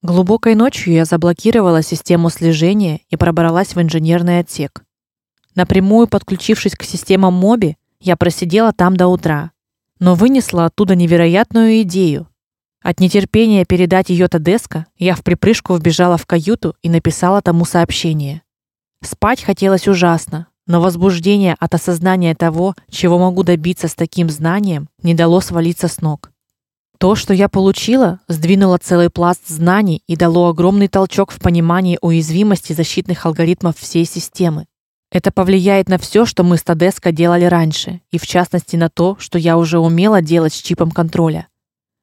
Глубокой ночью я заблокировала систему слежения и пробралась в инженерный отсек. Напрямую подключившись к системам Моби, я просидела там до утра, но вынесла оттуда невероятную идею. От нетерпения передать ее Тадеско, я в припрыжку вбежала в каюту и написала тому сообщение. Спать хотелось ужасно, но возбуждение от осознания того, чего могу добиться с таким знанием, не дало свалиться с ног. То, что я получила, сдвинуло целый пласт знаний и дало огромный толчок в понимании уязвимости защитных алгоритмов всей системы. Это повлияет на все, что мы с Тадеско делали раньше, и в частности на то, что я уже умела делать с чипом контроля.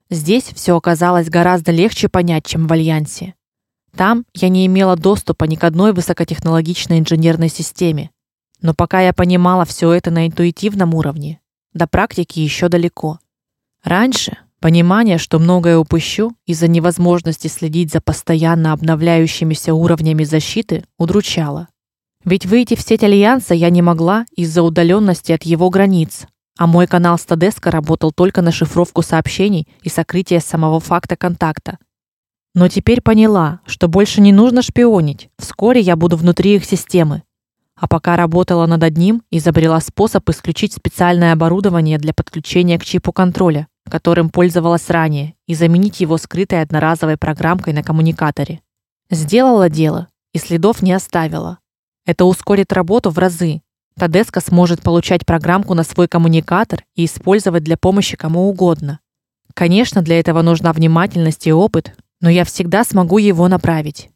Здесь все оказалось гораздо легче понять, чем в альянсе. Там я не имела доступа ни к одной высокотехнологичной инженерной системе. Но пока я понимала все это на интуитивном уровне, до практики еще далеко. Раньше Понимание, что многое упущу из-за невозможности следить за постоянно обновляющимися уровнями защиты, удручало. Ведь выйти в сеть альянса я не могла из-за удаленности от его границ, а мой канал Стадеска работал только на шифровку сообщений и сокрытие самого факта контакта. Но теперь поняла, что больше не нужно шпионить. Вскоре я буду внутри их системы. А пока работала над одним, изобрела способ исключить специальное оборудование для подключения к чипу контроля которым пользовалась ранее, и заменить его скрытой одноразовой программкой на коммуникаторе. Сделала дело и следов не оставила. Это ускорит работу в разы. Тадеска сможет получать программку на свой коммуникатор и использовать для помощи кому угодно. Конечно, для этого нужна внимательность и опыт, но я всегда смогу его направить.